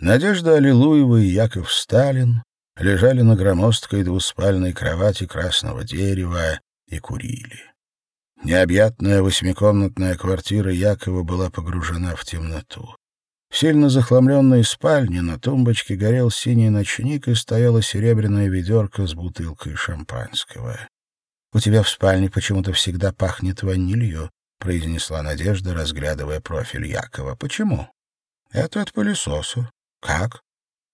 Надежда Аллилуева и Яков Сталин лежали на громоздкой двуспальной кровати красного дерева и курили. Необъятная восьмикомнатная квартира Якова была погружена в темноту. В сильно захламленной спальне на тумбочке горел синий ночник и стояла серебряная ведерко с бутылкой шампанского. — У тебя в спальне почему-то всегда пахнет ванилью, — произнесла Надежда, разглядывая профиль Якова. — Почему? — Это от пылесоса. — Как?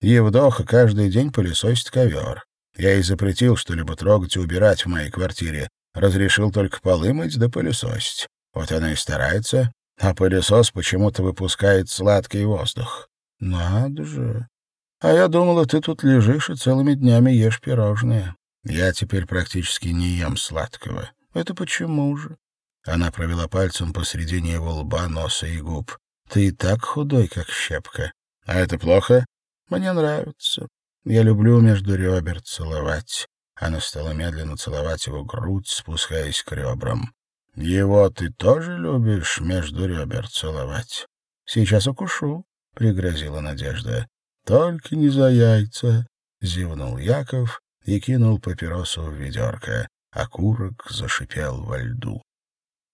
Евдоха каждый день пылесосит ковер. Я ей запретил что-либо трогать и убирать в моей квартире. Разрешил только полы мыть да пылесосить. Вот она и старается. А пылесос почему-то выпускает сладкий воздух. Надо же. А я думала, ты тут лежишь и целыми днями ешь пирожные. Я теперь практически не ем сладкого. Это почему же? Она провела пальцем посредине его лба, носа и губ. Ты и так худой, как щепка. А это плохо? Мне нравится. Я люблю между ребер целовать. Она стала медленно целовать его грудь, спускаясь к ребрам. «Его ты тоже любишь между ребер целовать?» «Сейчас укушу», — пригрозила Надежда. «Только не за яйца», — зевнул Яков и кинул папиросу в ведерко. Окурок зашипел во льду.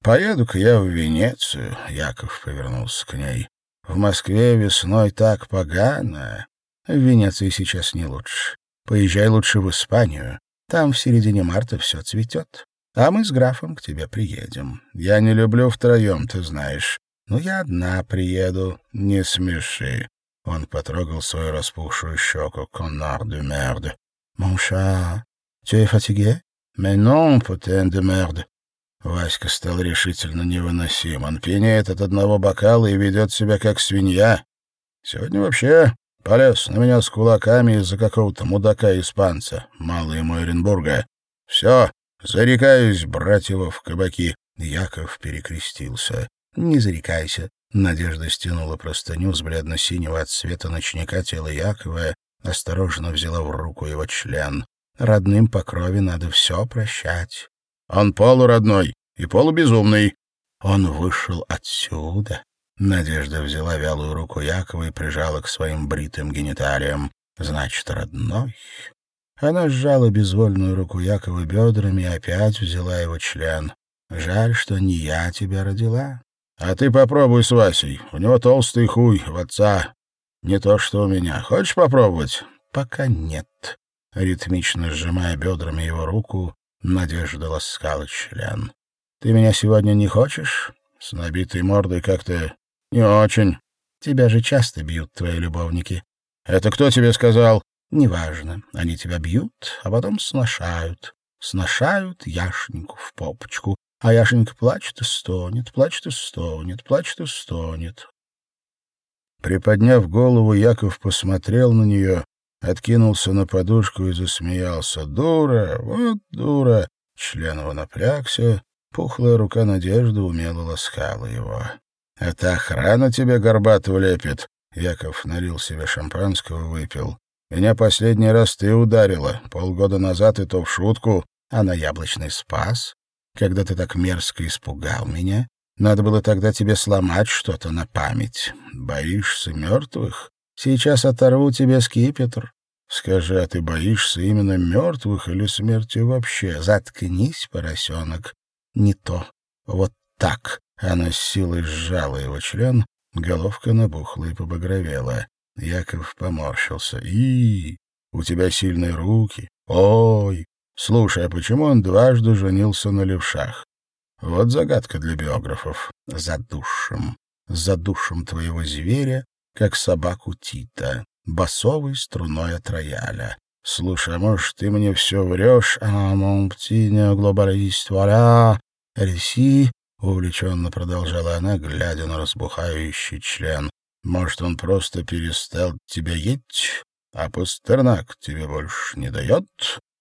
«Поеду-ка я в Венецию», — Яков повернулся к ней. «В Москве весной так погано. В Венеции сейчас не лучше. Поезжай лучше в Испанию. Там в середине марта все цветет. А мы с графом к тебе приедем. Я не люблю втроем, ты знаешь. Но я одна приеду. Не смеши. Он потрогал свою распухшую щеку. «Коннар де мерде». «Mon chat, tu es fatigué?» «Mais non, putain de merde». Васька стал решительно невыносим. Он пьянеет от одного бокала и ведет себя как свинья. Сегодня вообще Полез на меня с кулаками из-за какого-то мудака-испанца, малый мой Оренбурга. Все, зарекаюсь брать его в кабаки. Яков перекрестился. Не зарекайся. Надежда стянула простыню с бледно-синего от света ночника тела Якова, осторожно взяла в руку его член. Родным по крови надо все прощать. Он полуродной и полубезумный. Он вышел отсюда, Надежда взяла вялую руку Якова и прижала к своим бритым гениталиям. «Значит, родной?» Она сжала безвольную руку Якова бедрами и опять взяла его член. «Жаль, что не я тебя родила». «А ты попробуй с Васей. У него толстый хуй в отца. Не то, что у меня. Хочешь попробовать?» «Пока нет». Ритмично сжимая бедрами его руку, Надежда ласкала член. «Ты меня сегодня не хочешь?» С набитой мордой как-то «Не очень. Тебя же часто бьют твои любовники». «Это кто тебе сказал?» «Неважно. Они тебя бьют, а потом сношают. Сношают Яшеньку в попочку. А Яшенька плачет и стонет, плачет и стонет, плачет и стонет». Приподняв голову, Яков посмотрел на нее, откинулся на подушку и засмеялся. «Дура! Вот дура!» Член его напрягся, пухлая рука Надежды умело ласкала его. Это охрана тебе горбатого лепит. Яков налил себе шампанского, выпил. Меня последний раз ты ударила. Полгода назад и то в шутку, а на яблочный спас. Когда ты так мерзко испугал меня, надо было тогда тебе сломать что-то на память. Боишься мертвых? Сейчас оторву тебе скипетр. Скажи, а ты боишься именно мертвых или смерти вообще? Заткнись, поросенок. Не то. Вот так. Она с силой сжала его член, головка набухла и побагровела. Яков поморщился. «И, у тебя сильные руки. Ой! Слушай, а почему он дважды женился на левшах? Вот загадка для биографов. За душем. За душем твоего зверя, как собаку Тита, басовой струной от рояля. Слушай, может, ты мне все врешь? А, мон птиня, глобалист, вуаля, реси, Увлеченно продолжала она, глядя на разбухающий член. «Может, он просто перестал тебя есть, а Пастернак тебе больше не дает?»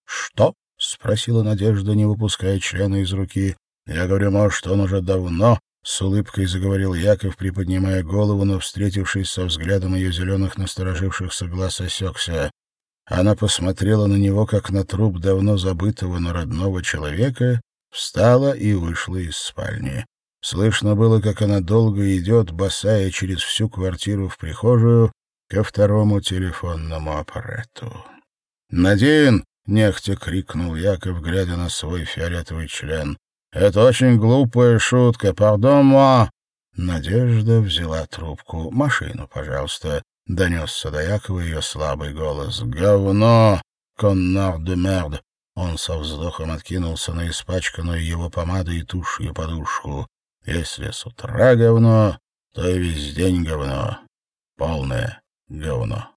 «Что?» — спросила Надежда, не выпуская члена из руки. «Я говорю, может, он уже давно...» — с улыбкой заговорил Яков, приподнимая голову, но, встретившись со взглядом ее зеленых насторожившихся глаз, осекся. Она посмотрела на него, как на труп давно забытого, но родного человека, Встала и вышла из спальни. Слышно было, как она долго идет, босая через всю квартиру в прихожую, ко второму телефонному аппарату. «Надин!» — нехотя крикнул Яков, глядя на свой фиолетовый член. «Это очень глупая шутка, пардон, ма!» Надежда взяла трубку. «Машину, пожалуйста», — донесся до Якова ее слабый голос. «Говно! Коннар де мерд!» Он со вздохом откинулся на испачканную его помадой и тушью подушку. «Если с утра говно, то и весь день говно. Полное говно».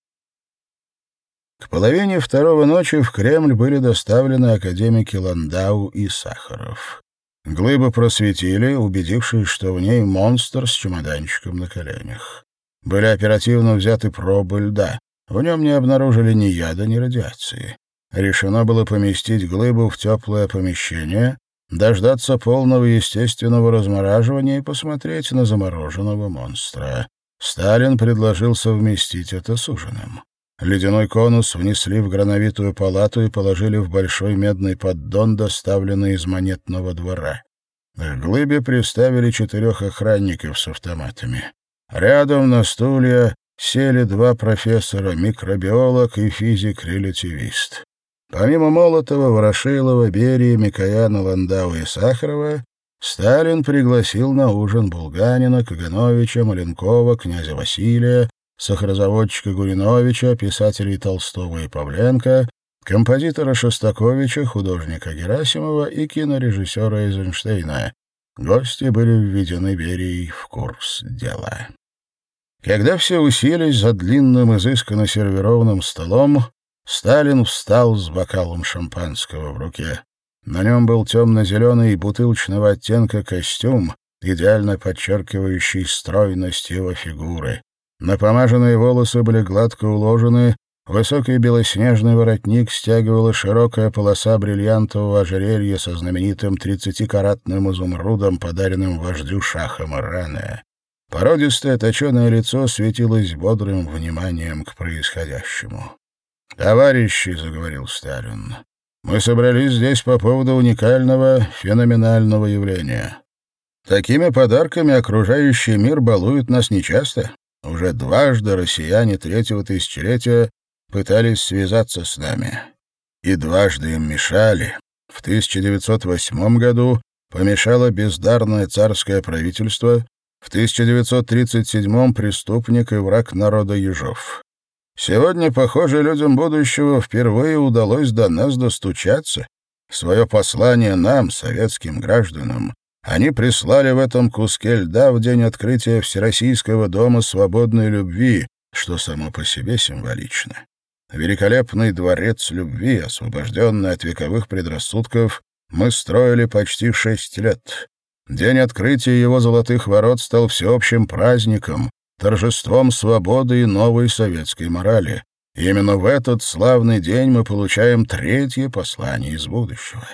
К половине второго ночи в Кремль были доставлены академики Ландау и Сахаров. Глыбы просветили, убедившись, что в ней монстр с чемоданчиком на коленях. Были оперативно взяты пробы льда. В нем не обнаружили ни яда, ни радиации. Решено было поместить глыбу в теплое помещение, дождаться полного естественного размораживания и посмотреть на замороженного монстра. Сталин предложил совместить это с ужином. Ледяной конус внесли в грановитую палату и положили в большой медный поддон, доставленный из монетного двора. К глыбе приставили четырех охранников с автоматами. Рядом на стулья сели два профессора, микробиолог и физик-релятивист. Помимо Молотова, Ворошилова, Берии, Микояна, Ландау и Сахарова, Сталин пригласил на ужин Булганина, Кагановича, Маленкова, князя Василия, сахарозаводчика Гуриновича, писателей Толстого и Павленко, композитора Шостаковича, художника Герасимова и кинорежиссера Эйзенштейна. Гости были введены Берией в курс дела. Когда все уселись за длинным, изысканно сервированным столом, Сталин встал с бокалом шампанского в руке. На нем был темно-зеленый бутылочного оттенка костюм, идеально подчеркивающий стройность его фигуры. Напомаженные волосы были гладко уложены, высокий белоснежный воротник стягивала широкая полоса бриллиантового ожерелья со знаменитым тридцатикаратным изумрудом, подаренным вождю Шаха Марана. Породистое точеное лицо светилось бодрым вниманием к происходящему. «Товарищи», — заговорил Сталин, — «мы собрались здесь по поводу уникального, феноменального явления. Такими подарками окружающий мир балует нас нечасто. Уже дважды россияне третьего тысячелетия пытались связаться с нами. И дважды им мешали. В 1908 году помешало бездарное царское правительство, в 1937 преступник и враг народа Ежов. Сегодня, похоже, людям будущего впервые удалось до нас достучаться. Свое послание нам, советским гражданам, они прислали в этом куске льда в день открытия Всероссийского дома свободной любви, что само по себе символично. Великолепный дворец любви, освобожденный от вековых предрассудков, мы строили почти шесть лет. День открытия его золотых ворот стал всеобщим праздником, торжеством свободы и новой советской морали. И именно в этот славный день мы получаем третье послание из будущего.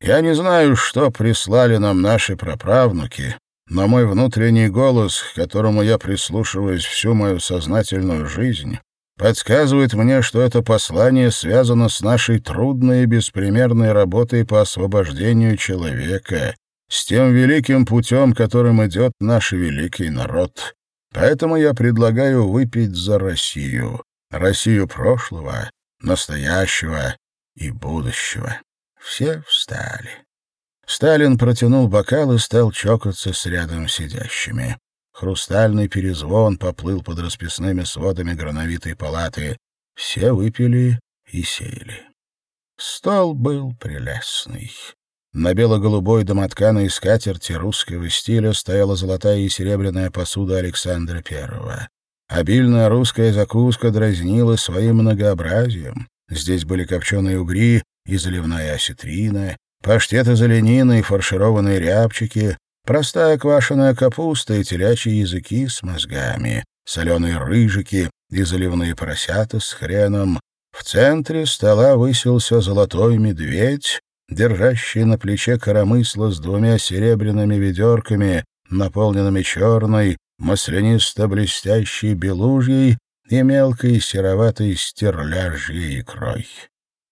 Я не знаю, что прислали нам наши праправнуки, но мой внутренний голос, к которому я прислушиваюсь всю мою сознательную жизнь, подсказывает мне, что это послание связано с нашей трудной и беспримерной работой по освобождению человека, с тем великим путем, которым идет наш великий народ. Поэтому я предлагаю выпить за Россию, Россию прошлого, настоящего и будущего. Все встали. Сталин протянул бокал и стал чокаться с рядом сидящими. Хрустальный перезвон поплыл под расписными сводами грановитой палаты. Все выпили и сели. Стол был прелестный. На бело-голубой домотканой скатерти русского стиля стояла золотая и серебряная посуда Александра Первого. Обильная русская закуска дразнила своим многообразием. Здесь были копченые угри, и заливная осетрина, паштет из оленины и фаршированные рябчики, простая квашеная капуста и телячьи языки с мозгами, соленые рыжики и заливные поросята с хреном. В центре стола высился золотой медведь, держащий на плече коромысло с двумя серебряными ведерками, наполненными черной, маслянисто-блестящей белужьей и мелкой сероватой стерляжьей икрой.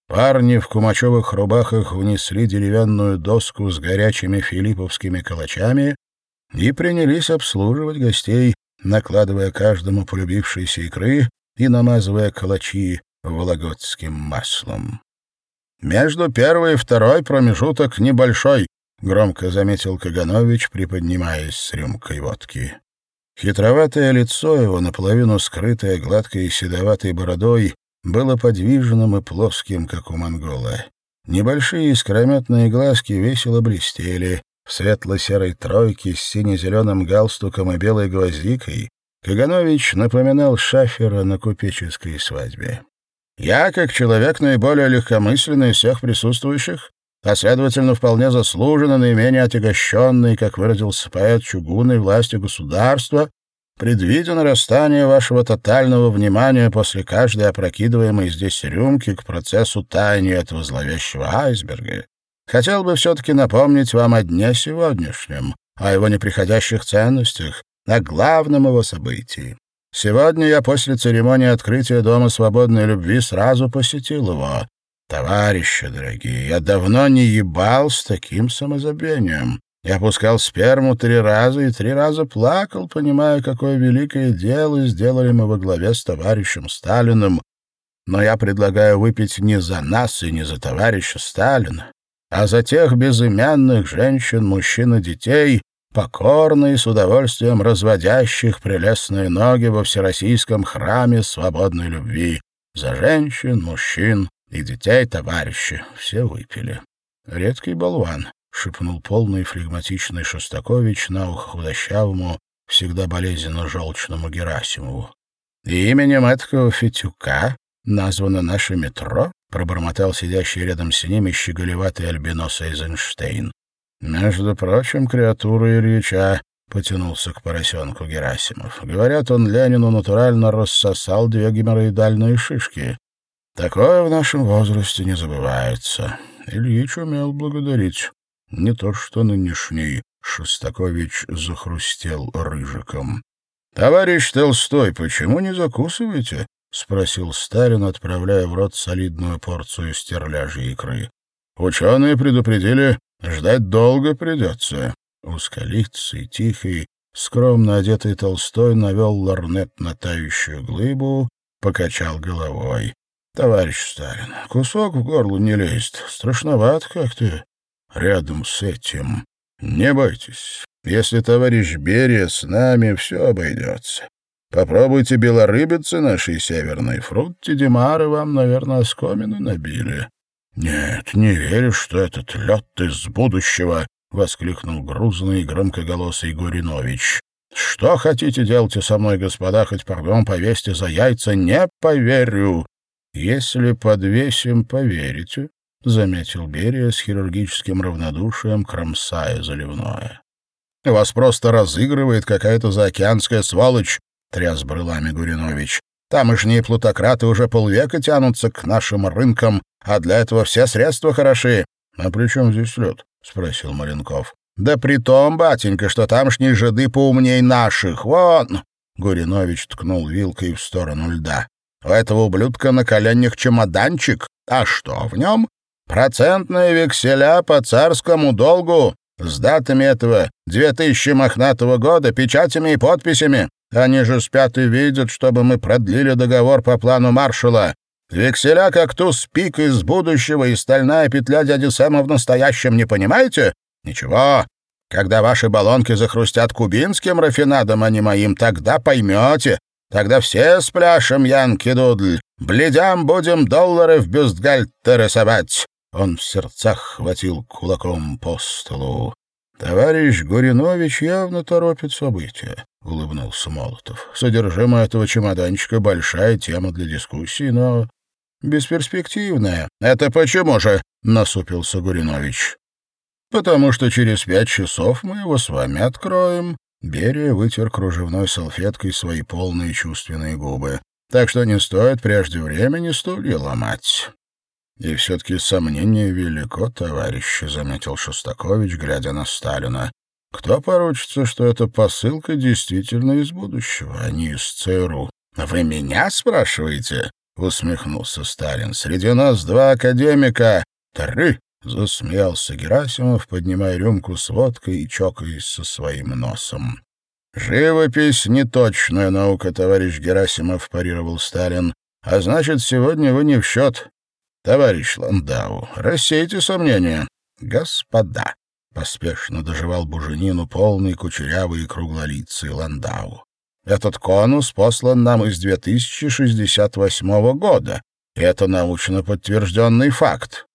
Парни в кумачевых рубахах внесли деревянную доску с горячими филипповскими калачами и принялись обслуживать гостей, накладывая каждому полюбившейся икры и намазывая калачи вологодским маслом. «Между первой и второй промежуток небольшой», — громко заметил Каганович, приподнимаясь с рюмкой водки. Хитроватое лицо его, наполовину скрытое гладкой седоватой бородой, было подвижным и плоским, как у монгола. Небольшие искрометные глазки весело блестели. В светло-серой тройке с сине-зеленым галстуком и белой гвоздикой Каганович напоминал шафера на купеческой свадьбе. «Я, как человек наиболее легкомысленный из всех присутствующих, а, следовательно, вполне заслуженно наименее отягощенный, как выразился поэт, чугунной властью государства, Предвидя нарастание вашего тотального внимания после каждой опрокидываемой здесь рюмки к процессу таяния этого зловещего айсберга, хотел бы все-таки напомнить вам о дне сегодняшнем, о его неприходящих ценностях, о главном его событии. Сегодня я после церемонии открытия Дома свободной любви сразу посетил его. Товарищи дорогие, я давно не ебал с таким самозабвением. Я пускал сперму три раза и три раза плакал, понимая, какое великое дело сделали мы во главе с товарищем Сталиным. Но я предлагаю выпить не за нас и не за товарища Сталина, а за тех безымянных женщин, мужчин и детей, покорно и с удовольствием разводящих прелестные ноги во Всероссийском храме свободной любви. За женщин, мужчин и детей, товарищи, все выпили. Редкий болван. — шепнул полный флегматичный Шостакович на ухо худощавому, всегда болезненно желчному Герасимову. «И именем этого Фитюка названо наше метро?» — пробормотал сидящий рядом с ними щеголеватый альбинос Эйзенштейн. «Между прочим, креатура Ильича», — потянулся к поросенку Герасимов. «Говорят, он Ленину натурально рассосал две геморроидальные шишки. Такое в нашем возрасте не забывается. Ильич умел благодарить. Не то что нынешний Шостакович захрустел рыжиком. — Товарищ Толстой, почему не закусываете? — спросил Сталин, отправляя в рот солидную порцию стерляжьей икры. — Ученые предупредили, ждать долго придется. Узколицый, тихий, скромно одетый Толстой навел лорнет на тающую глыбу, покачал головой. — Товарищ Сталин, кусок в горло не лезет, страшновато как-то рядом с этим. Не бойтесь, если товарищ Берия с нами, все обойдется. Попробуйте белорыбицы нашей северной. Фрукти Димары вам, наверное, оскомину набили. — Нет, не верю, что этот лед из будущего, — воскликнул грузный и громкоголосый Гуринович. — Что хотите делать со мной, господа, хоть, пардон, повесьте за яйца, не поверю. Если подвесим, поверите. — заметил Берия с хирургическим равнодушием, кромсая заливное. «Вас просто разыгрывает какая-то заокеанская сволочь», — тряс брылами Гуринович. «Тамошние плутократы уже полвека тянутся к нашим рынкам, а для этого все средства хороши». «А при чем здесь лед?» — спросил Маленков. «Да при том, батенька, что тамошние жиды поумней наших. Вон!» — Гуринович ткнул вилкой в сторону льда. «У этого ублюдка на коленях чемоданчик. А что в нем? Процентные векселя по царскому долгу с датами этого 2000 мохнатого года, печатями и подписями. Они же спят и видят, чтобы мы продлили договор по плану маршала. Векселя как туз пик из будущего и стальная петля дяди Сэма в настоящем, не понимаете? Ничего. Когда ваши баллонки захрустят кубинским рафинадом, а не моим, тогда поймете. Тогда все спляшем, Янки Дудль. Бледям будем доллары в бюстгальтер рисовать. Он в сердцах хватил кулаком по столу. «Товарищ Гуринович явно торопит события», — улыбнулся Молотов. «Содержимое этого чемоданчика — большая тема для дискуссии, но бесперспективная». «Это почему же?» — насупился Гуринович. «Потому что через пять часов мы его с вами откроем». Берия вытер кружевной салфеткой свои полные чувственные губы. «Так что не стоит прежде времени стулья ломать». «И все-таки сомнение велико, товарищи», — заметил Шостакович, глядя на Сталина. «Кто поручится, что эта посылка действительно из будущего, а не из ЦРУ?» «Вы меня спрашиваете?» — усмехнулся Сталин. «Среди нас два академика. Три!» — засмеялся Герасимов, поднимая рюмку с водкой и чокаясь со своим носом. «Живопись — неточная наука, товарищ Герасимов», — парировал Сталин. «А значит, сегодня вы не в счет. Товарищ Ландау, рассейте сомнения». «Господа», — поспешно доживал Буженину полный кучерявый и круглолицый Ландау. «Этот конус послан нам из 2068 года, это научно подтвержденный факт.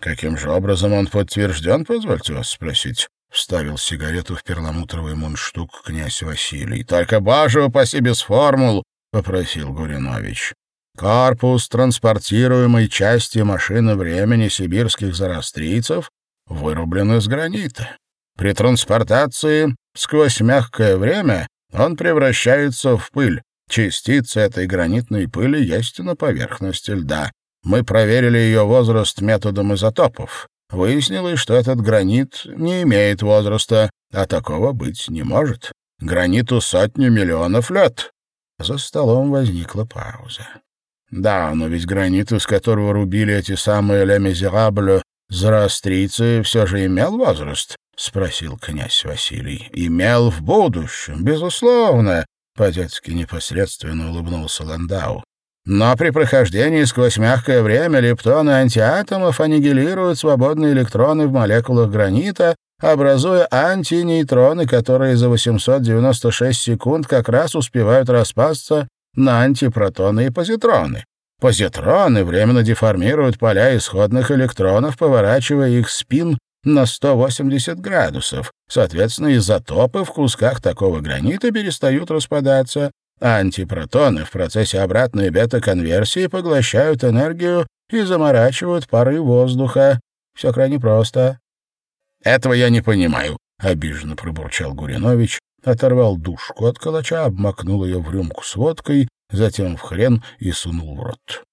Каким же образом он подтвержден, позвольте вас спросить? Вставил сигарету в перламутровый мундштук князь Василий. «Только, боже упаси, без формул!» — попросил Гуринович. «Корпус транспортируемой части машины времени сибирских зарастрийцев вырублен из гранита. При транспортации сквозь мягкое время он превращается в пыль. Частицы этой гранитной пыли есть на поверхности льда. Мы проверили ее возраст методом изотопов. Выяснилось, что этот гранит не имеет возраста, а такого быть не может. Граниту сотни миллионов лет. За столом возникла пауза. Да, но ведь гранит, из которого рубили эти самые «Ле Мизерабле», зороастрийцы, все же имел возраст? — спросил князь Василий. — Имел в будущем, безусловно, — по-детски непосредственно улыбнулся Ландау. Но при прохождении сквозь мягкое время лептоны антиатомов аннигилируют свободные электроны в молекулах гранита, образуя антинейтроны, которые за 896 секунд как раз успевают распасться на антипротоны и позитроны. Позитроны временно деформируют поля исходных электронов, поворачивая их спин на 180 градусов. Соответственно, изотопы в кусках такого гранита перестают распадаться, Антипротоны в процессе обратной бета-конверсии поглощают энергию и заморачивают пары воздуха. Все крайне просто. «Этого я не понимаю», — обиженно пробурчал Гуринович, оторвал душку от калача, обмакнул ее в рюмку с водкой, затем в хрен и сунул в рот.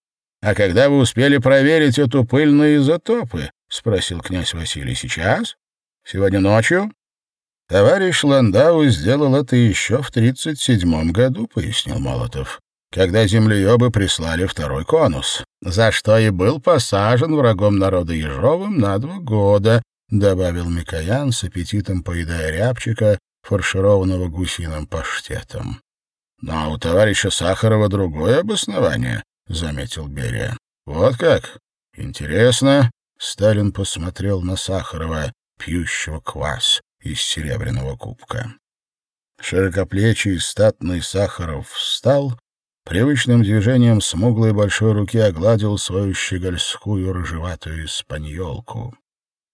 «А когда вы успели проверить эту пыльные изотопы?» — спросил князь Василий. «Сейчас? Сегодня ночью?» Товарищ Ландау сделал это еще в 1937 году, пояснил Молотов, когда землеебы прислали второй конус, за что и был посажен врагом народа Ежовым на два года, добавил Микоян с аппетитом поедая рябчика, фаршированного гусиным паштетом. Но у товарища Сахарова другое обоснование, заметил Берия. Вот как? Интересно. Сталин посмотрел на Сахарова, пьющего квас из серебряного кубка. Широкоплечий статный Сахаров встал, привычным движением смуглой большой руки огладил свою щегольскую рыжеватую испаньолку.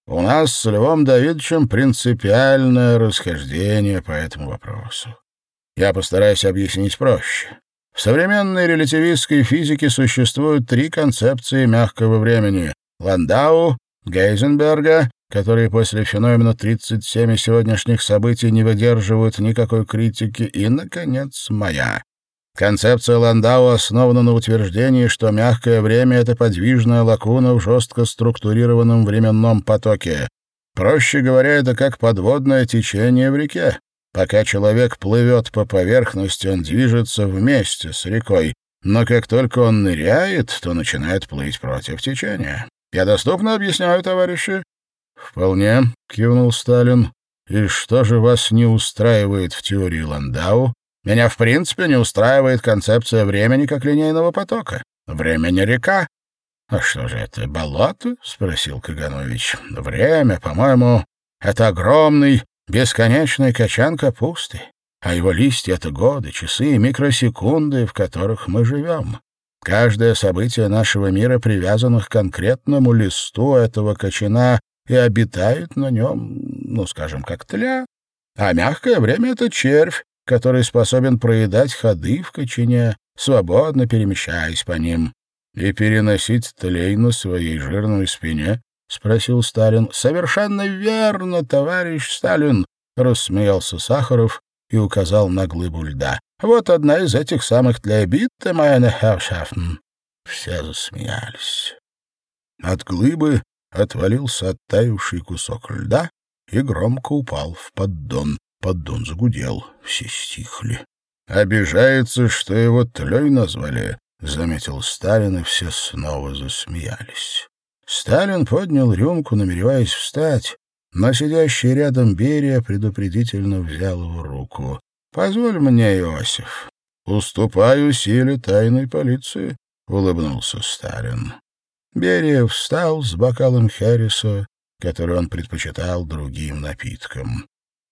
У нас с Львом Давидовичем принципиальное расхождение по этому вопросу. Я постараюсь объяснить проще. В современной релятивистской физике существуют три концепции мягкого времени — Ландау, Гейзенберга которые после феномена 37 и сегодняшних событий не выдерживают никакой критики, и, наконец, моя. Концепция Ландау основана на утверждении, что мягкое время — это подвижная лакуна в жестко структурированном временном потоке. Проще говоря, это как подводное течение в реке. Пока человек плывет по поверхности, он движется вместе с рекой, но как только он ныряет, то начинает плыть против течения. Я доступно объясняю, товарищи? «Вполне», — кивнул Сталин. «И что же вас не устраивает в теории Ландау?» «Меня в принципе не устраивает концепция времени как линейного потока. Время не река». «А что же это, болото?» — спросил Каганович. «Время, по-моему, это огромный, бесконечный качан капусты, а его листья — это годы, часы и микросекунды, в которых мы живем. Каждое событие нашего мира привязано к конкретному листу этого качана и обитают на нем, ну, скажем, как тля. А мягкое время — это червь, который способен проедать ходы в кочине, свободно перемещаясь по ним. «И переносить тлей на своей жирной спине?» — спросил Сталин. «Совершенно верно, товарищ Сталин!» — рассмеялся Сахаров и указал на глыбу льда. «Вот одна из этих самых тлейбитте, meine Herrschaften!» Все засмеялись. От глыбы отвалился оттаивший кусок льда и громко упал в поддон. Поддон загудел, все стихли. «Обижается, что его тлей назвали», — заметил Сталин, и все снова засмеялись. Сталин поднял рюмку, намереваясь встать, но сидящий рядом Берия предупредительно взял его руку. Позволь мне, Иосиф. Уступаю силе тайной полиции, — улыбнулся Сталин. Берия встал с бокалом Херриса, который он предпочитал другим напиткам.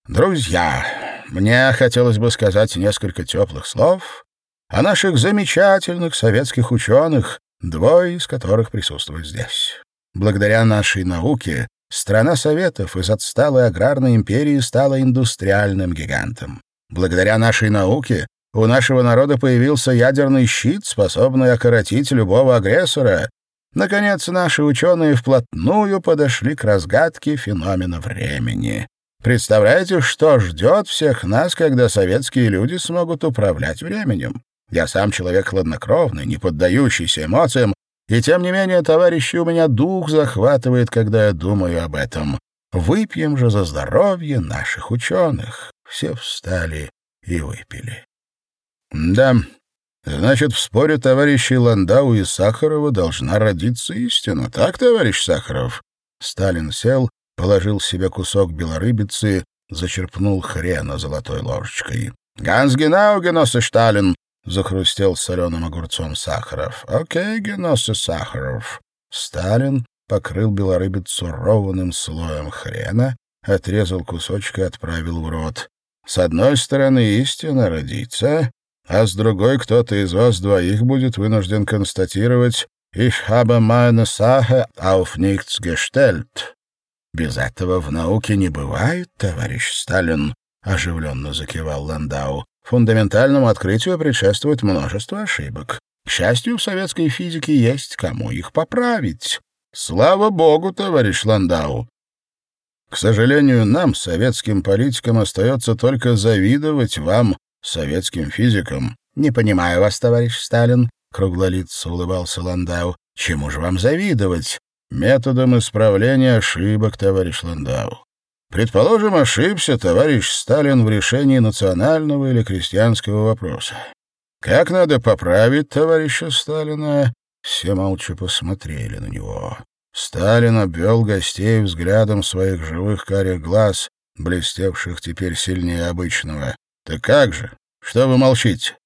«Друзья, мне хотелось бы сказать несколько теплых слов о наших замечательных советских ученых, двое из которых присутствуют здесь. Благодаря нашей науке страна Советов из отсталой аграрной империи стала индустриальным гигантом. Благодаря нашей науке у нашего народа появился ядерный щит, способный окоротить любого агрессора. Наконец, наши ученые вплотную подошли к разгадке феномена времени. Представляете, что ждет всех нас, когда советские люди смогут управлять временем? Я сам человек хладнокровный, не поддающийся эмоциям, и тем не менее, товарищи, у меня дух захватывает, когда я думаю об этом. Выпьем же за здоровье наших ученых. Все встали и выпили. Да, значит, в споре товарищей Ландау и Сахарова должна родиться истина. Так, товарищ Сахаров? Сталин сел, положил себе кусок белорыбицы, зачерпнул хрена золотой ложечкой. «Ганс Генау, Геноссе Сталин!» — захрустел соленым огурцом Сахаров. «Окей, Геноссе Сахаров». Сталин покрыл белорыбицу ровным слоем хрена, отрезал кусочек и отправил в рот. С одной стороны, истина родится, а с другой кто-то из вас двоих будет вынужден констатировать «Ich habe meine Sache auf nichts gestellt». «Без этого в науке не бывает, товарищ Сталин», — оживленно закивал Ландау. «Фундаментальному открытию предшествует множество ошибок. К счастью, в советской физике есть кому их поправить. Слава богу, товарищ Ландау!» К сожалению, нам, советским политикам, остается только завидовать вам, советским физикам. «Не понимаю вас, товарищ Сталин», — круглолицо улыбался Ландау. «Чему же вам завидовать?» «Методом исправления ошибок, товарищ Ландау. Предположим, ошибся товарищ Сталин в решении национального или крестьянского вопроса. Как надо поправить товарища Сталина?» Все молча посмотрели на него. Сталин обвел гостей взглядом своих живых карих глаз, блестевших теперь сильнее обычного. «Так как же? Что вы молчите?»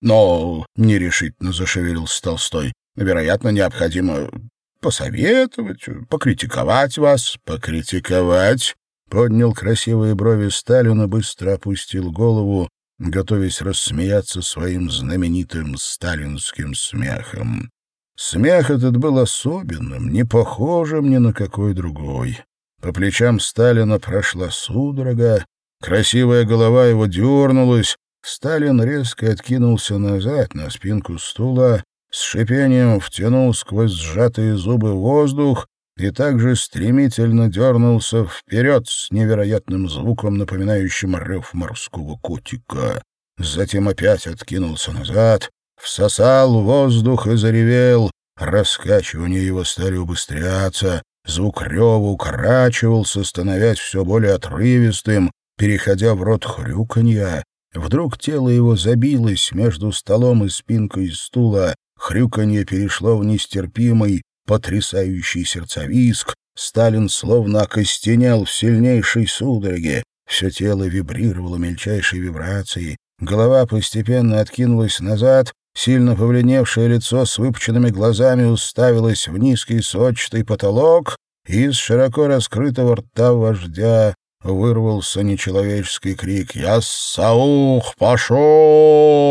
«Но...» — нерешительно зашевелился Толстой. «Вероятно, необходимо посоветовать, покритиковать вас». «Покритиковать?» — поднял красивые брови Сталин и быстро опустил голову, готовясь рассмеяться своим знаменитым сталинским смехом. Смех этот был особенным, не похожим ни на какой другой. По плечам Сталина прошла судорога, Красивая голова его дернулась, Сталин резко откинулся назад на спинку стула, с шипением втянул сквозь сжатые зубы воздух и также стремительно дернулся вперед с невероятным звуком, напоминающим рев морского котика. Затем опять откинулся назад, всосал воздух и заревел. Раскачивания его стали убыстряться, звук рева укорачивался, становясь все более отрывистым, переходя в рот хрюканья. Вдруг тело его забилось между столом и спинкой стула, хрюканье перешло в нестерпимый, потрясающий сердцевиск, Сталин словно окостенел в сильнейшей судороге, все тело вибрировало мельчайшей вибрацией, голова постепенно откинулась назад, сильно повленевшее лицо с выпученными глазами уставилось в низкий сочный потолок, из широко раскрытого рта вождя вырвался нечеловеческий крик. «Я саух, пошел!»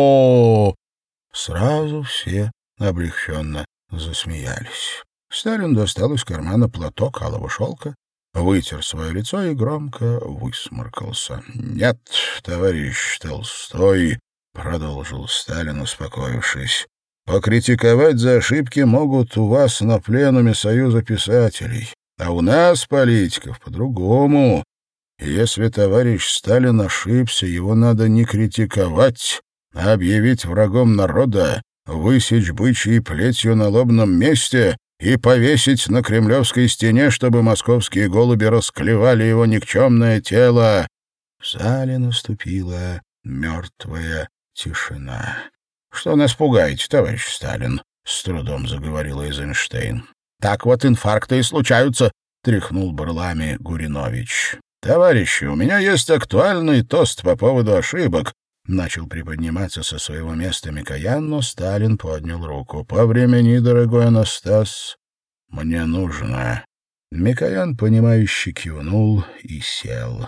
Сразу все облегченно засмеялись. Сталин достал из кармана платок алого шелка, вытер свое лицо и громко высморкался. «Нет, товарищ Толстой», — продолжил Сталин, успокоившись, «покритиковать за ошибки могут у вас на пленуме Союза писателей, а у нас, политиков, по-другому. Если товарищ Сталин ошибся, его надо не критиковать, а объявить врагом народа, высечь бычьей плетью на лобном месте и повесить на кремлевской стене, чтобы московские голуби расклевали его никчемное тело. В зале наступила мертвая тишина. — Что нас пугаете, товарищ Сталин? — с трудом заговорил Эйзенштейн. — Так вот инфаркты и случаются, — тряхнул барлами Гуринович. «Товарищи, у меня есть актуальный тост по поводу ошибок», Начал приподниматься со своего места Микоян, но Сталин поднял руку. «По времени, дорогой Анастас, мне нужно...» Микоян, понимающе кивнул и сел.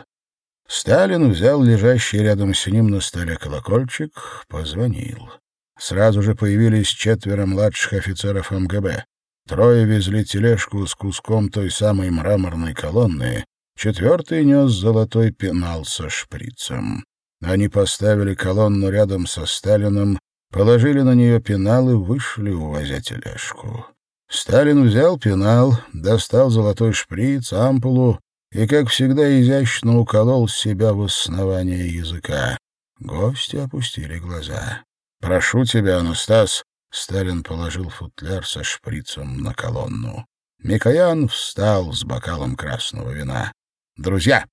Сталин взял лежащий рядом с ним на столе колокольчик, позвонил. Сразу же появились четверо младших офицеров МГБ. Трое везли тележку с куском той самой мраморной колонны, четвертый нес золотой пенал со шприцем. Они поставили колонну рядом со Сталином, положили на нее пенал и вышли, увозя тележку. Сталин взял пенал, достал золотой шприц, ампулу и, как всегда, изящно уколол себя в основание языка. Гости опустили глаза. «Прошу тебя, Анастас!» Сталин положил футляр со шприцем на колонну. Микоян встал с бокалом красного вина. «Друзья,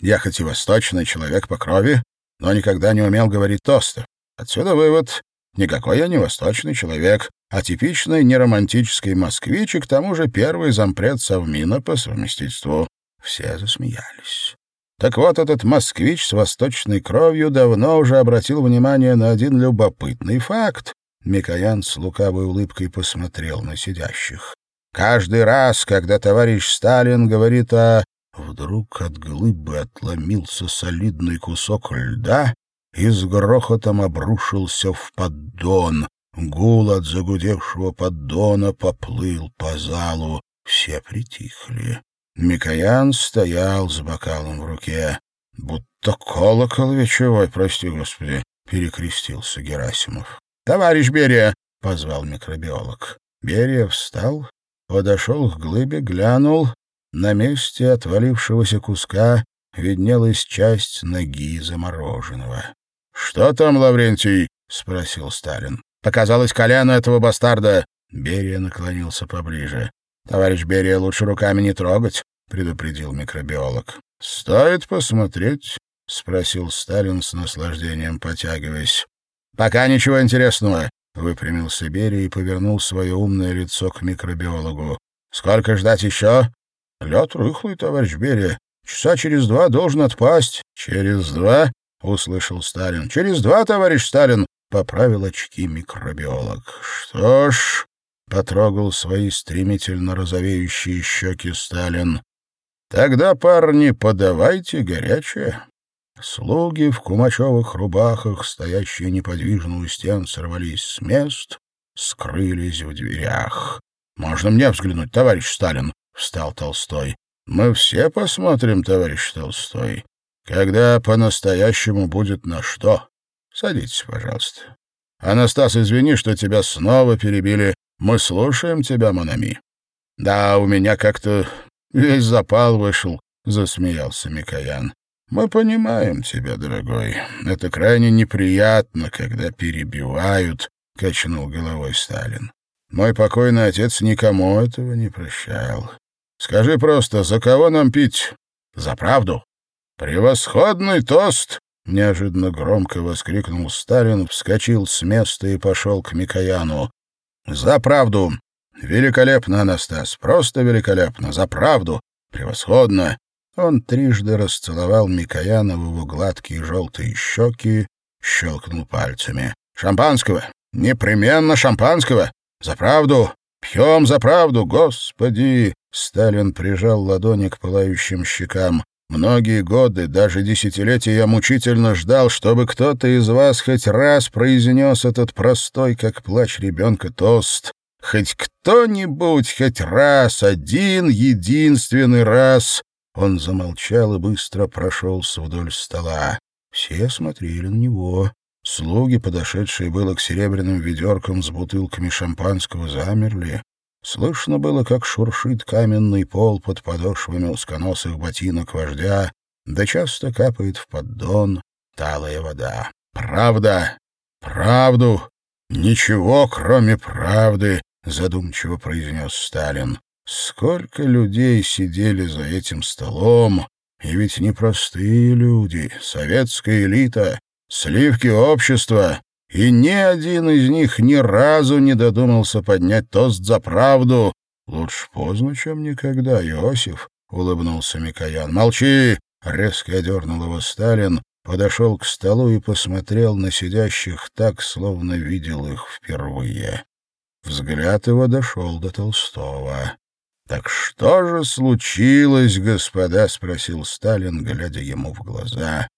я хоть и восточный человек по крови, но никогда не умел говорить тосты. Отсюда вывод — никакой я не восточный человек, а типичный неромантический москвич и к тому же первый зампред Совмина по совместительству. Все засмеялись. Так вот, этот москвич с восточной кровью давно уже обратил внимание на один любопытный факт. Микоян с лукавой улыбкой посмотрел на сидящих. Каждый раз, когда товарищ Сталин говорит о... Вдруг от глыбы отломился солидный кусок льда и с грохотом обрушился в поддон. Гул от загудевшего поддона поплыл по залу. Все притихли. Микоян стоял с бокалом в руке. «Будто колокол вечевой, прости господи», — перекрестился Герасимов. «Товарищ Берия!» — позвал микробиолог. Берия встал, подошел к глыбе, глянул. На месте отвалившегося куска виднелась часть ноги замороженного. «Что там, Лаврентий?» — спросил Сталин. «Показалось коляну этого бастарда». Берия наклонился поближе. «Товарищ Берия, лучше руками не трогать», — предупредил микробиолог. «Стоит посмотреть», — спросил Сталин с наслаждением, потягиваясь. «Пока ничего интересного», — выпрямился Берия и повернул свое умное лицо к микробиологу. «Сколько ждать еще?» «Лед рыхлый, товарищ Берия. Часа через два должен отпасть». «Через два?» — услышал Сталин. «Через два, товарищ Сталин», — поправил очки микробиолог. «Что ж...» Потрогал свои стремительно розовеющие щеки Сталин. «Тогда, парни, подавайте горячее». Слуги в кумачевых рубахах, стоящие неподвижно у стен, сорвались с мест, скрылись в дверях. «Можно мне взглянуть, товарищ Сталин?» — встал Толстой. «Мы все посмотрим, товарищ Толстой, когда по-настоящему будет на что. Садитесь, пожалуйста. Анастас, извини, что тебя снова перебили. Мы слушаем тебя, Монами. Да, у меня как-то весь запал вышел, засмеялся Микоян. Мы понимаем тебя, дорогой. Это крайне неприятно, когда перебивают, качнул головой Сталин. Мой покойный отец никому этого не прощал. Скажи просто, за кого нам пить? За правду. Превосходный тост, неожиданно громко воскликнул Сталин, вскочил с места и пошел к Микояну. За правду! Великолепно, Анастас, просто великолепно! За правду! Превосходно!» Он трижды расцеловал Микояна в его гладкие желтые щеки, щелкнул пальцами. «Шампанского! Непременно шампанского! За правду! Пьем за правду, господи!» Сталин прижал ладони к пылающим щекам. Многие годы, даже десятилетия я мучительно ждал, чтобы кто-то из вас хоть раз произнес этот простой, как плач ребенка, тост. Хоть кто-нибудь, хоть раз, один, единственный раз. Он замолчал и быстро прошелся вдоль стола. Все смотрели на него. Слуги, подошедшие было к серебряным ведеркам с бутылками шампанского, замерли. Слышно было, как шуршит каменный пол под подошвами узконосых ботинок вождя, да часто капает в поддон талая вода. «Правда! Правду! Ничего, кроме правды!» — задумчиво произнес Сталин. «Сколько людей сидели за этим столом, и ведь непростые люди, советская элита, сливки общества, и ни один из них ни разу не додумался поднять тост за правду. Лучше поздно, чем никогда, Иосиф, — улыбнулся Микоян. — Молчи! — резко одернул его Сталин, подошел к столу и посмотрел на сидящих так, словно видел их впервые. Взгляд его дошел до Толстого. «Так что же случилось, господа?» — спросил Сталин, глядя ему в глаза.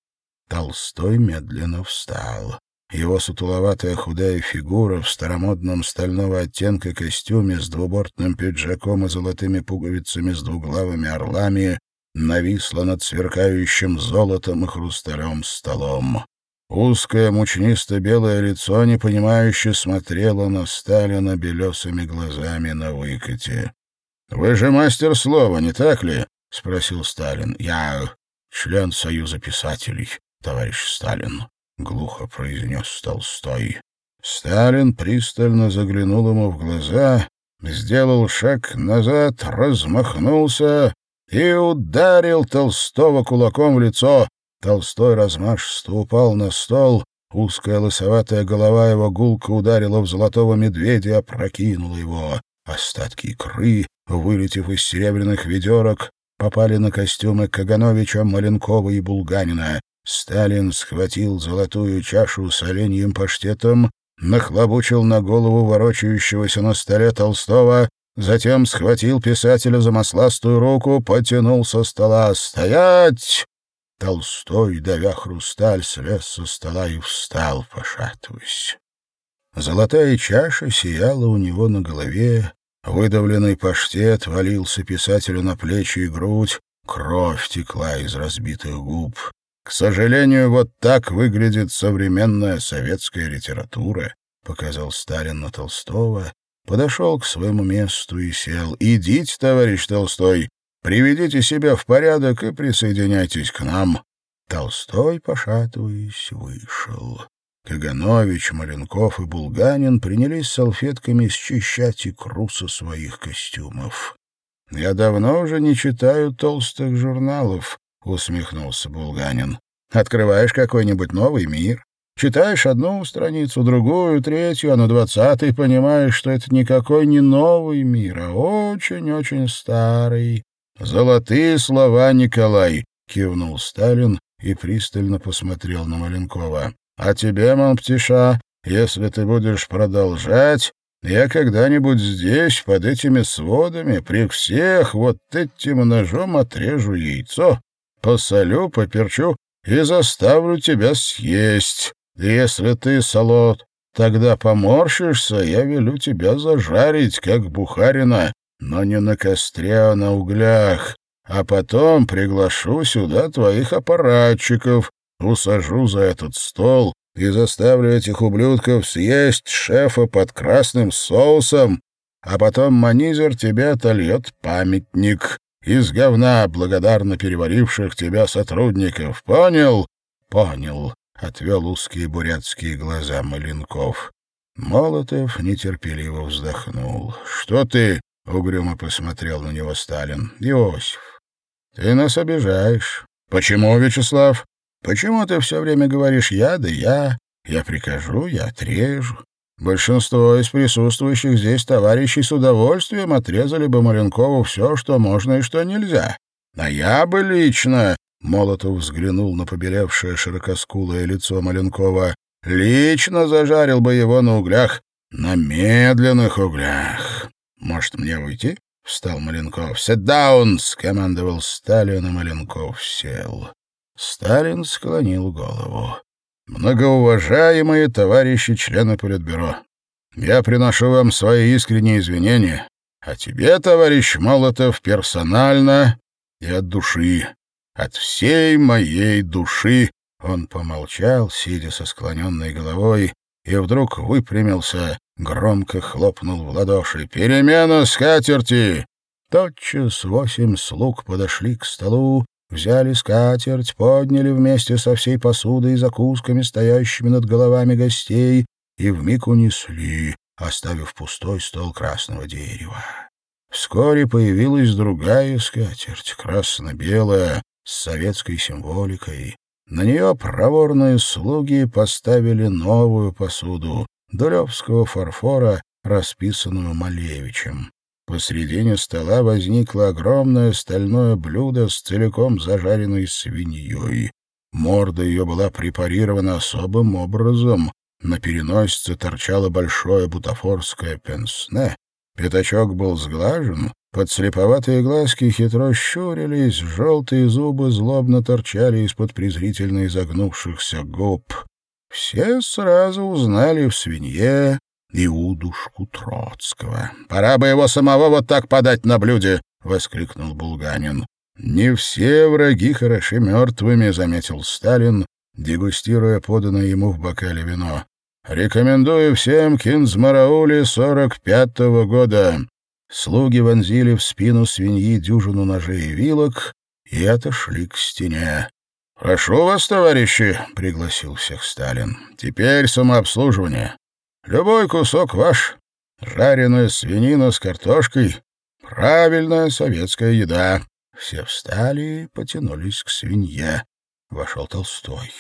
Толстой медленно встал. Его сутуловатая худая фигура в старомодном стального оттенка костюме с двубортным пиджаком и золотыми пуговицами с двуглавыми орлами нависла над сверкающим золотом и хрусталем столом. Узкое мучнисто-белое лицо непонимающе смотрело на Сталина белесыми глазами на выкате. — Вы же мастер слова, не так ли? — спросил Сталин. — Я член Союза писателей, товарищ Сталин глухо произнес Толстой. Сталин пристально заглянул ему в глаза, сделал шаг назад, размахнулся и ударил Толстого кулаком в лицо. Толстой размашисто упал на стол, узкая лысоватая голова его гулко ударила в золотого медведя и опрокинула его. Остатки икры, вылетев из серебряных ведерок, попали на костюмы Кагановича, Маленкова и Булганина. Сталин схватил золотую чашу с оленьим паштетом, нахлобучил на голову ворочающегося на столе Толстого, затем схватил писателя за масластую руку, потянул со стола «Стоять!» Толстой, давя хрусталь, слез со стола и встал, пошатываясь. Золотая чаша сияла у него на голове, выдавленный паштет валился писателю на плечи и грудь, кровь текла из разбитых губ. К сожалению, вот так выглядит современная советская литература, показал Сталин на Толстого, подошел к своему месту и сел. Идите, товарищ Толстой, приведите себя в порядок и присоединяйтесь к нам. Толстой, пошатываясь, вышел. Каганович, Маленков и Булганин принялись салфетками счищать икру со своих костюмов. «Я давно уже не читаю толстых журналов», — усмехнулся Булганин. «Открываешь какой-нибудь новый мир, читаешь одну страницу, другую, третью, а на двадцатой понимаешь, что это никакой не новый мир, а очень-очень старый». «Золотые слова, Николай!» — кивнул Сталин и пристально посмотрел на Маленкова. «А тебе, Монптиша, если ты будешь продолжать, я когда-нибудь здесь, под этими сводами, при всех вот этим ножом отрежу яйцо, посолю, поперчу и заставлю тебя съесть. Если ты, Солод, тогда поморщишься, я велю тебя зажарить, как бухарина, но не на костре, а на углях, а потом приглашу сюда твоих аппаратчиков, усажу за этот стол и заставлю этих ублюдков съесть шефа под красным соусом, а потом манизер тебе отольет памятник из говна благодарно переваривших тебя сотрудников. Понял? Понял, отвел узкие бурятские глаза Маленков. Молотов нетерпеливо вздохнул. Что ты? угрюмо посмотрел на него Сталин. Иосиф, ты нас обижаешь. Почему, Вячеслав? Почему ты все время говоришь «я» да «я»? Я прикажу, я отрежу. Большинство из присутствующих здесь товарищей с удовольствием отрезали бы Маленкову все, что можно и что нельзя. А я бы лично, — Молотов взглянул на побелевшее широкоскулое лицо Маленкова, — лично зажарил бы его на углях, на медленных углях. Может, мне уйти? — встал Маленков. «Sit down!» — скомандовал Сталин, и Маленков сел. Сталин склонил голову. Многоуважаемые товарищи члены Политбюро, я приношу вам свои искренние извинения, а тебе, товарищ Молотов, персонально и от души, от всей моей души. Он помолчал, сидя со склоненной головой, и вдруг выпрямился, громко хлопнул в ладоши. «Перемена скатерти!» Тотчас восемь слуг подошли к столу, Взяли скатерть, подняли вместе со всей посудой и закусками, стоящими над головами гостей, и вмиг унесли, оставив пустой стол красного дерева. Вскоре появилась другая скатерть, красно-белая, с советской символикой. На нее проворные слуги поставили новую посуду, дулевского фарфора, расписанную Малевичем. Посредине стола возникло огромное стальное блюдо с целиком зажаренной свиньей. Морда ее была препарирована особым образом. На переносице торчало большое бутафорское пенсне. Пятачок был сглажен, подслеповатые глазки хитро щурились, желтые зубы злобно торчали из-под презрительно изогнувшихся губ. Все сразу узнали в свинье Иудушку Троцкого. «Пора бы его самого вот так подать на блюде!» — воскликнул Булганин. «Не все враги хороши мертвыми», — заметил Сталин, дегустируя поданное ему в бокале вино. «Рекомендую всем кинзмараули сорок пятого года». Слуги вонзили в спину свиньи дюжину ножей и вилок и отошли к стене. «Прошу вас, товарищи», — пригласил всех Сталин. «Теперь самообслуживание. Любой кусок ваш. Жареная свинина с картошкой. Правильная советская еда. Все встали и потянулись к свинье. Вошел Толстой.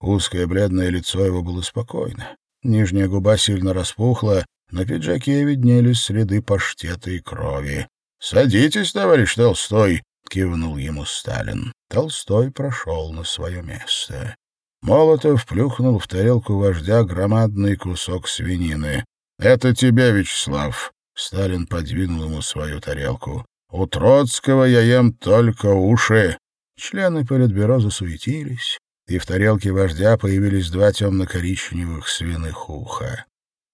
Узкое бледное лицо его было спокойно. Нижняя губа сильно распухла, на пиджаке виднелись следы паштета и крови. «Садитесь, товарищ Толстой!» — кивнул ему Сталин. Толстой прошел на свое место. Молотов плюхнул в тарелку вождя громадный кусок свинины. «Это тебе, Вячеслав!» Сталин подвинул ему свою тарелку. «У Троцкого я ем только уши!» Члены Политбюро засуетились, и в тарелке вождя появились два темно-коричневых свиных уха.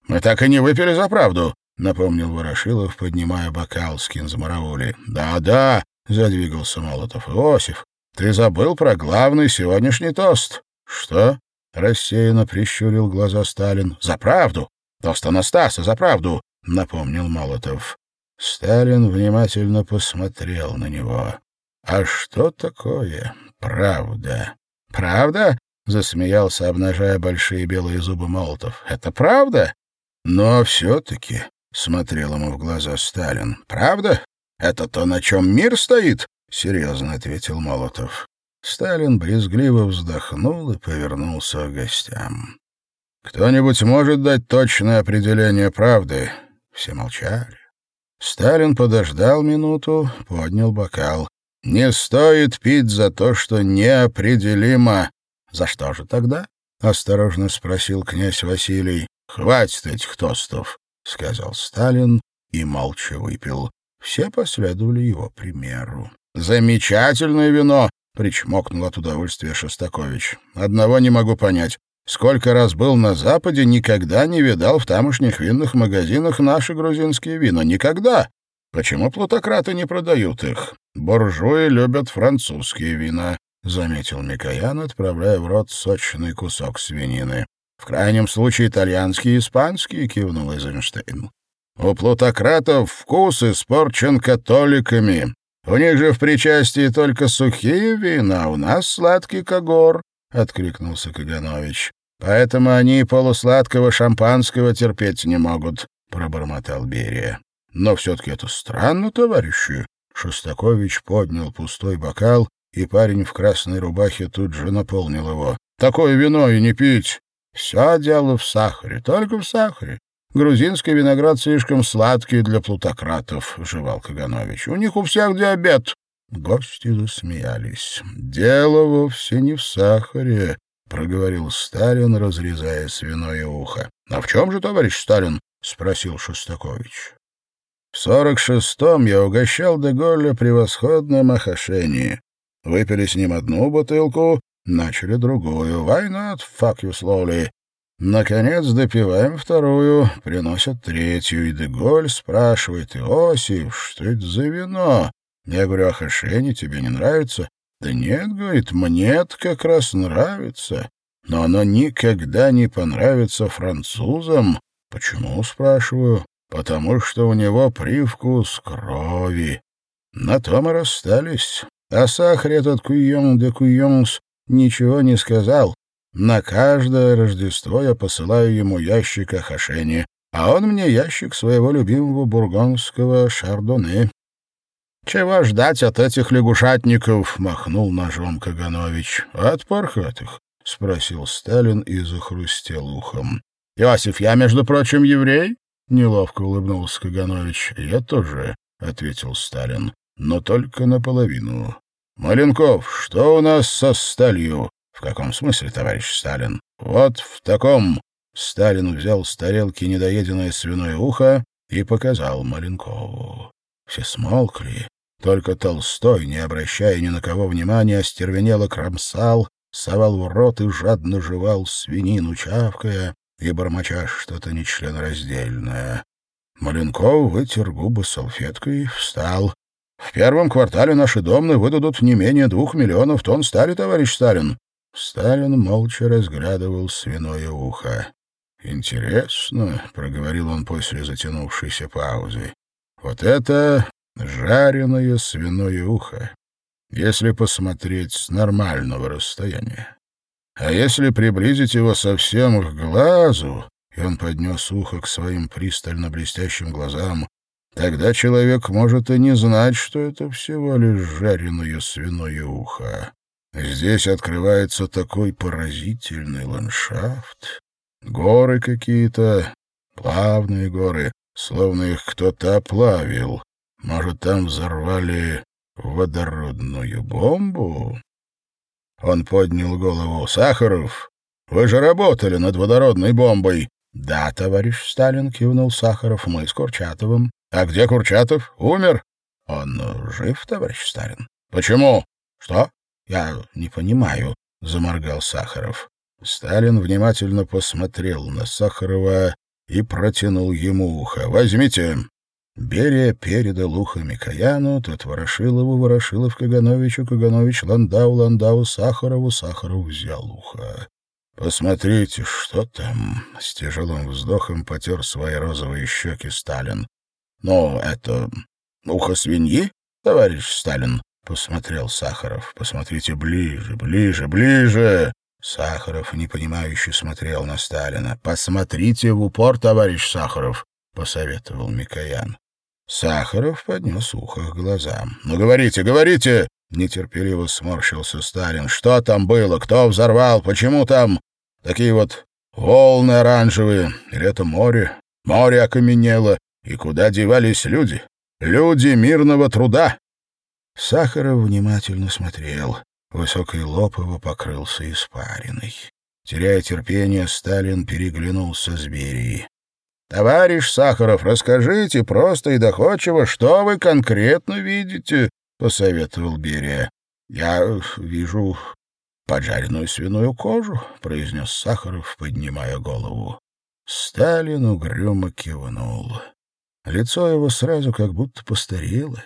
«Мы так и не выпили за правду!» — напомнил Ворошилов, поднимая бокал с кинзмаравули. «Да-да!» — задвигался Молотов. «Иосиф, ты забыл про главный сегодняшний тост!» «Что?» — рассеянно прищурил глаза Сталин. «За правду! Тост Анастаса, за правду!» — напомнил Молотов. Сталин внимательно посмотрел на него. «А что такое правда?» «Правда?» — засмеялся, обнажая большие белые зубы Молотов. «Это правда?» «Но все-таки...» — смотрел ему в глаза Сталин. «Правда? Это то, на чем мир стоит?» — серьезно ответил Молотов. Сталин брезгливо вздохнул и повернулся к гостям. «Кто-нибудь может дать точное определение правды?» Все молчали. Сталин подождал минуту, поднял бокал. «Не стоит пить за то, что неопределимо». «За что же тогда?» — осторожно спросил князь Василий. «Хватит этих тостов», — сказал Сталин и молча выпил. Все последовали его примеру. «Замечательное вино!» Причмокнул от удовольствия Шостакович. «Одного не могу понять. Сколько раз был на Западе, никогда не видал в тамошних винных магазинах наши грузинские вина. Никогда! Почему плутократы не продают их? Буржуи любят французские вина», — заметил Микоян, отправляя в рот сочный кусок свинины. «В крайнем случае итальянские и испанские», — кивнул Эйзенштейн. «У плутократов вкус испорчен католиками. У них же в причастии только сухие вина, а у нас сладкий когор, — откликнулся Каганович. — Поэтому они полусладкого шампанского терпеть не могут, — пробормотал Берия. — Но все-таки это странно, товарищи. Шостакович поднял пустой бокал, и парень в красной рубахе тут же наполнил его. — Такое вино и не пить. Все дело в сахаре, только в сахаре. Грузинский виноград слишком сладкий для плутократов, — жевал Каганович. У них у всех диабет. Гости засмеялись. Дело вовсе не в сахаре, — проговорил Сталин, разрезая свиное ухо. — А в чем же, товарищ Сталин? — спросил Шостакович. В сорок шестом я угощал Деголля превосходным ахашени. Выпили с ним одну бутылку, начали другую. Why not? Fuck you slowly. Наконец допиваем вторую, приносят третью, и Деголь спрашивает, «Иосиф, что это за вино?» Я говорю, «Ах, Ашени, тебе не нравится?» «Да нет, — говорит, — мне это как раз нравится, но оно никогда не понравится французам». «Почему?» — спрашиваю. «Потому что у него привкус крови». На том и расстались. А сахар этот Куйон де Куйонс ничего не сказал, на каждое Рождество я посылаю ему ящик Ахашени, а он мне ящик своего любимого бургонского шардоне. «Чего ждать от этих лягушатников?» — махнул ножом Каганович. «От пархатых?» — спросил Сталин и захрустел ухом. «Иосиф, я, между прочим, еврей. — неловко улыбнулся Каганович. «Я тоже», — ответил Сталин, — «но только наполовину». «Маленков, что у нас со сталью?» «В каком смысле, товарищ Сталин?» «Вот в таком...» Сталин взял с тарелки недоеденное свиное ухо и показал Маленкову. Все смолкли. Только Толстой, не обращая ни на кого внимания, остервенело кромсал, совал в рот и жадно жевал свинину, чавкая и бормоча что-то нечленораздельное. Маленков вытер губы салфеткой, встал. В первом квартале наши домны выдадут не менее двух миллионов тонн стали, товарищ Сталин. Сталин молча разглядывал свиное ухо. «Интересно», — проговорил он после затянувшейся паузы, — «вот это жареное свиное ухо, если посмотреть с нормального расстояния. А если приблизить его совсем к глазу, и он поднес ухо к своим пристально блестящим глазам, тогда человек может и не знать, что это всего лишь жареное свиное ухо. Здесь открывается такой поразительный ландшафт. Горы какие-то, плавные горы, словно их кто-то оплавил. Может, там взорвали водородную бомбу? Он поднял голову. «Сахаров, вы же работали над водородной бомбой». «Да, товарищ Сталин», — кивнул Сахаров, — «мы с Курчатовым». «А где Курчатов? Умер?» «Он жив, товарищ Сталин». «Почему?» «Что?» «Я не понимаю», — заморгал Сахаров. Сталин внимательно посмотрел на Сахарова и протянул ему ухо. «Возьмите». Берия передал ухо Микояну, тот Ворошилову, Ворошилов Кагановичу, Каганович Ландау, Ландау Сахарову, Сахаров взял ухо. «Посмотрите, что там?» — с тяжелым вздохом потер свои розовые щеки Сталин. «Ну, это ухо свиньи, товарищ Сталин?» — посмотрел Сахаров. «Посмотрите ближе, ближе, ближе!» Сахаров, непонимающе, смотрел на Сталина. «Посмотрите в упор, товарищ Сахаров!» — посоветовал Микоян. Сахаров поднес ухо к глазам. «Ну, говорите, говорите!» — нетерпеливо сморщился Сталин. «Что там было? Кто взорвал? Почему там такие вот волны оранжевые? Или это море? Море окаменело. И куда девались люди? Люди мирного труда!» Сахаров внимательно смотрел. Высокий лоб его покрылся испариной. Теряя терпение, Сталин переглянулся с Берией. «Товарищ Сахаров, расскажите просто и доходчиво, что вы конкретно видите?» — посоветовал Берия. «Я вижу поджаренную свиную кожу», — произнес Сахаров, поднимая голову. Сталин угрюмо кивнул. Лицо его сразу как будто постарело.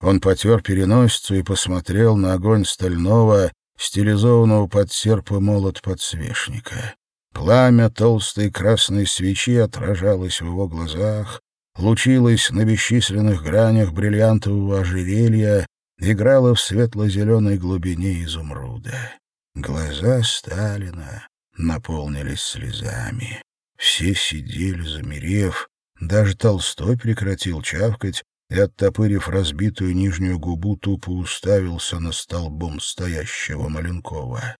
Он потер переносицу и посмотрел на огонь стального, стилизованного под серп и молот подсвечника. Пламя толстой красной свечи отражалось в его глазах, лучилось на бесчисленных гранях бриллиантового ожерелья, играло в светло-зеленой глубине изумруда. Глаза Сталина наполнились слезами. Все сидели, замерев. Даже Толстой прекратил чавкать и, оттопырив разбитую нижнюю губу, тупо уставился на столбом стоящего Маленкова.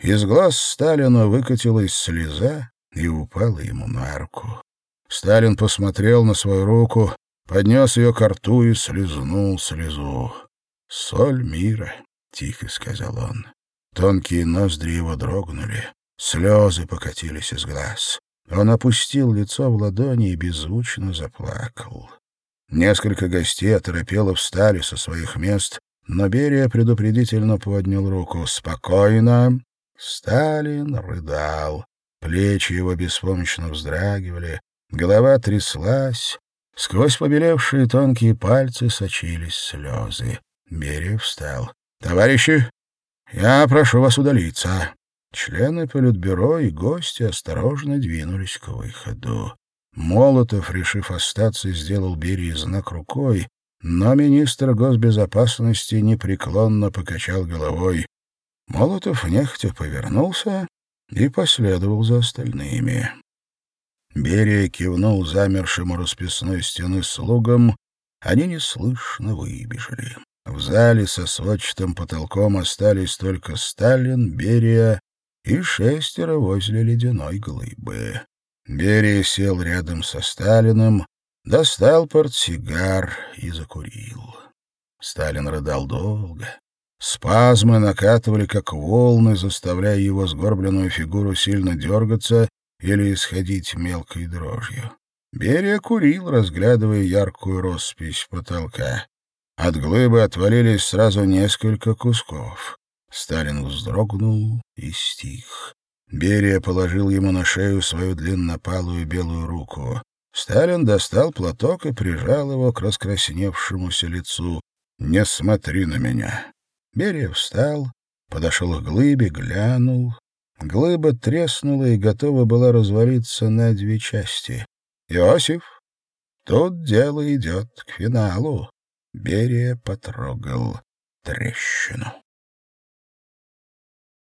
Из глаз Сталина выкатилась слеза и упала ему на руку. Сталин посмотрел на свою руку, поднес ее к рту и слезнул слезу. «Соль мира», — тихо сказал он. Тонкие ноздри его дрогнули, слезы покатились из глаз. Он опустил лицо в ладони и беззвучно заплакал. Несколько гостей оторопело встали со своих мест, но Берия предупредительно поднял руку. «Спокойно, Сталин рыдал. Плечи его беспомощно вздрагивали, голова тряслась. Сквозь побелевшие тонкие пальцы сочились слезы. Берия встал. «Товарищи, я прошу вас удалиться». Члены Политбюро и гости осторожно двинулись к выходу. Молотов, решив остаться, сделал Берии знак рукой, но министр госбезопасности непреклонно покачал головой. Молотов нехотя повернулся и последовал за остальными. Берия кивнул замершему расписной стены слугам, они неслышно выбежали. В зале со сводчатым потолком остались только Сталин, Берия и шестеро возле ледяной глыбы. Берия сел рядом со Сталиным, достал портсигар и закурил. Сталин рыдал долго. Спазмы накатывали, как волны, заставляя его сгорбленную фигуру сильно дергаться или исходить мелкой дрожью. Берия курил, разглядывая яркую роспись потолка. От глыбы отвалились сразу несколько кусков. Сталин вздрогнул и стих. Берия положил ему на шею свою длиннопалую белую руку. Сталин достал платок и прижал его к раскрасневшемуся лицу. «Не смотри на меня!» Берия встал, подошел к глыбе, глянул. Глыба треснула и готова была развалиться на две части. «Иосиф, тут дело идет к финалу». Берия потрогал трещину.